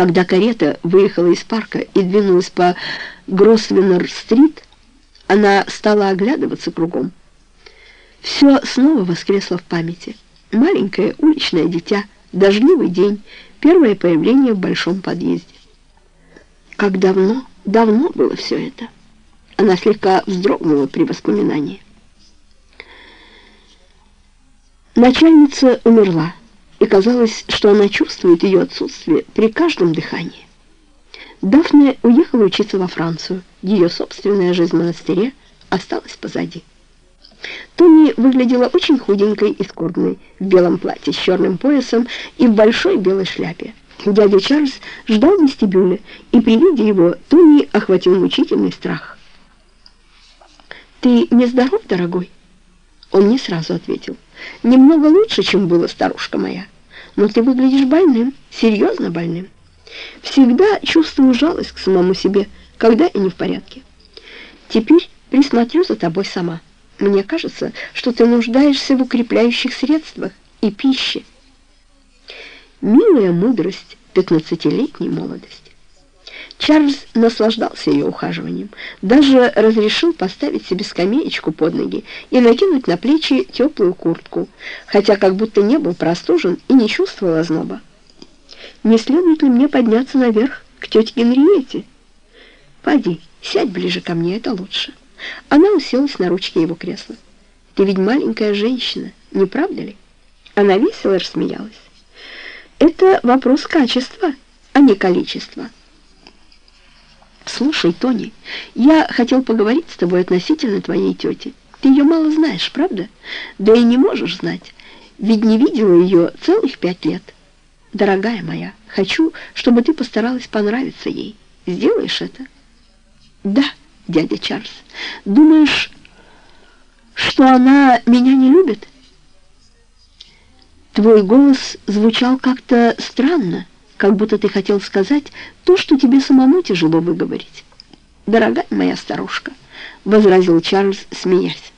Когда карета выехала из парка и двинулась по Гросвеннер-стрит, она стала оглядываться кругом. Все снова воскресло в памяти. Маленькое уличное дитя, дождливый день, первое появление в большом подъезде. Как давно, давно было все это. Она слегка вздрогнула при воспоминании. Начальница умерла, и казалось, что она чувствует ее отсутствие при каждом дыхании. Дафна уехала учиться во Францию. Ее собственная жизнь в монастыре осталась позади. Тони выглядела очень худенькой и скорбной, в белом платье с черным поясом и в большой белой шляпе. Дядя Чарльз ждал в и при виде его Тони охватил мучительный страх. «Ты не здоров, дорогой?» Он не сразу ответил. «Немного лучше, чем было, старушка моя. Но ты выглядишь больным, серьезно больным. Всегда чувствую жалость к самому себе, когда я не в порядке. Теперь присмотрю за тобой сама. Мне кажется, что ты нуждаешься в укрепляющих средствах и пище». Милая мудрость пятнадцатилетней молодости. Чарльз наслаждался ее ухаживанием, даже разрешил поставить себе скамеечку под ноги и накинуть на плечи теплую куртку, хотя как будто не был простужен и не чувствовал озноба. «Не следует ли мне подняться наверх к тете Генриете?» «Пойди, сядь ближе ко мне, это лучше». Она уселась на ручке его кресла. «Ты ведь маленькая женщина, не правда ли?» Она весело рассмеялась. «Это вопрос качества, а не количества». «Слушай, Тони, я хотел поговорить с тобой относительно твоей тети. Ты ее мало знаешь, правда? Да и не можешь знать, ведь не видела ее целых пять лет. Дорогая моя, хочу, чтобы ты постаралась понравиться ей. Сделаешь это?» «Да, дядя Чарльз. Думаешь, что она меня не любит?» Твой голос звучал как-то странно как будто ты хотел сказать то, что тебе самому тяжело выговорить. «Дорогая моя старушка», — возразил Чарльз, смеясь,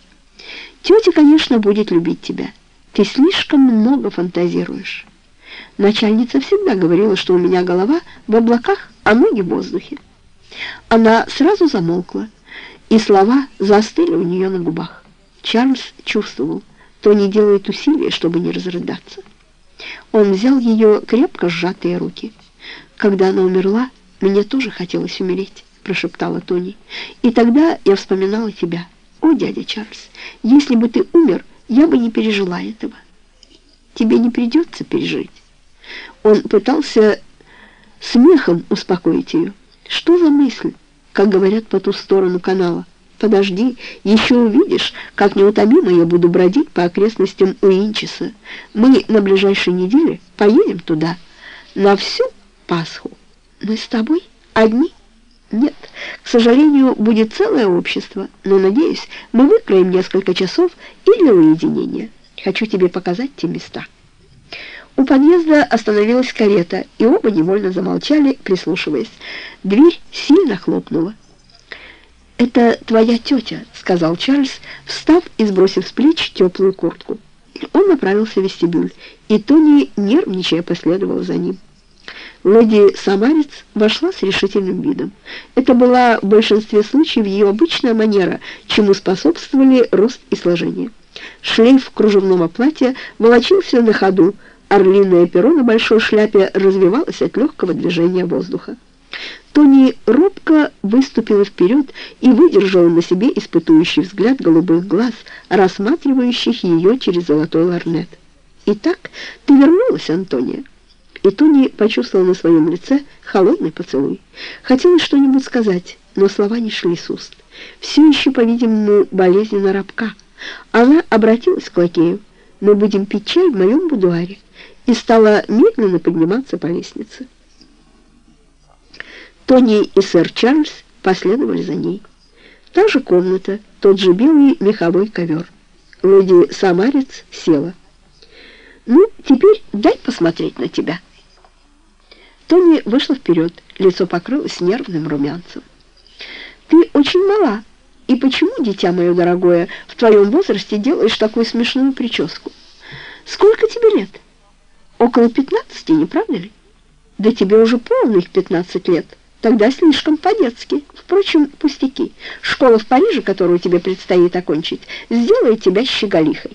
«тетя, конечно, будет любить тебя. Ты слишком много фантазируешь. Начальница всегда говорила, что у меня голова в облаках, а ноги в воздухе». Она сразу замолкла, и слова застыли у нее на губах. Чарльз чувствовал, то не делает усилия, чтобы не разрыдаться. Он взял ее крепко сжатые руки. «Когда она умерла, мне тоже хотелось умереть», — прошептала Тони. «И тогда я вспоминала тебя. О, дядя Чарльз, если бы ты умер, я бы не пережила этого. Тебе не придется пережить». Он пытался смехом успокоить ее. «Что за мысль?» как говорят по ту сторону канала. Подожди, еще увидишь, как неутомимо я буду бродить по окрестностям Уинчеса. Мы на ближайшей неделе поедем туда, на всю Пасху. Мы с тобой одни? Нет, к сожалению, будет целое общество, но, надеюсь, мы выкроем несколько часов и для уединения. Хочу тебе показать те места». У подъезда остановилась карета, и оба невольно замолчали, прислушиваясь. Дверь сильно хлопнула. «Это твоя тетя», — сказал Чарльз, встав и сбросив с плеч теплую куртку. Он направился в вестибюль, и Тони, нервничая, последовал за ним. Леди Самарец вошла с решительным видом. Это была в большинстве случаев ее обычная манера, чему способствовали рост и сложение. Шлейф кружевного платья волочился на ходу, орлиное перо на большой шляпе развивалось от легкого движения воздуха. Тони робко выступила вперед и выдержала на себе испытующий взгляд голубых глаз, рассматривающих ее через золотой ларнет. «Итак, ты вернулась, Антония?» И Тони почувствовала на своем лице холодный поцелуй. Хотелось что-нибудь сказать, но слова не шли с уст. Все еще, по-видимому, болезненно рабка. Она обратилась к лакею. «Мы будем пить чай в моем будуаре» и стала медленно подниматься по лестнице. Тони и сэр Чарльз последовали за ней. Та же комната, тот же белый меховой ковер. Леди Самарец села. «Ну, теперь дай посмотреть на тебя». Тони вышла вперед, лицо покрылось нервным румянцем. «Ты очень мала. И почему, дитя мое дорогое, в твоем возрасте делаешь такую смешную прическу? Сколько тебе лет? Около пятнадцати, не правда ли?» Да тебе уже полных 15 лет. Тогда слишком по-детски. Впрочем, пустяки. Школа в Париже, которую тебе предстоит окончить, сделает тебя щеголихой.